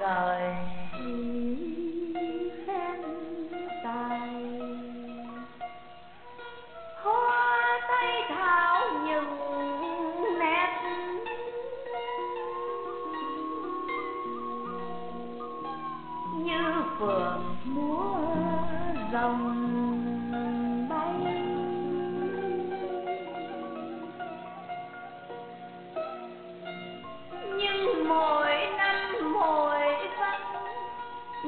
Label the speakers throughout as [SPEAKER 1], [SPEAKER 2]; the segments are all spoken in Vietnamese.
[SPEAKER 1] lời khen tài. Hoa tay thảo những nét. Như phượng múa rồng.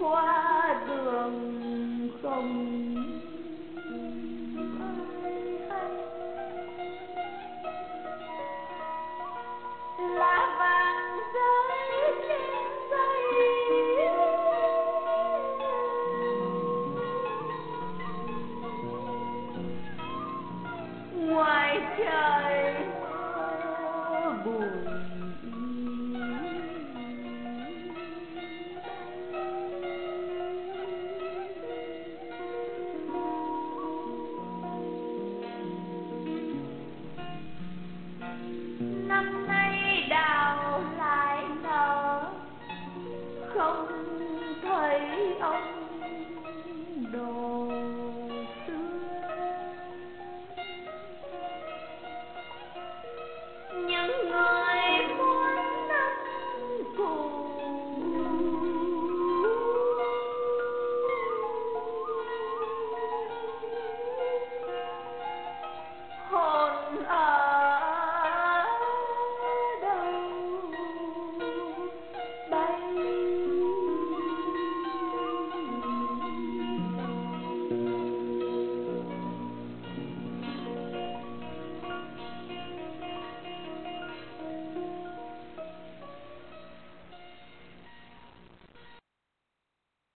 [SPEAKER 1] qua đường không lá vàng rơi trên dây ngoài trời buồn